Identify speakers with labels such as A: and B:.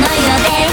A: のいを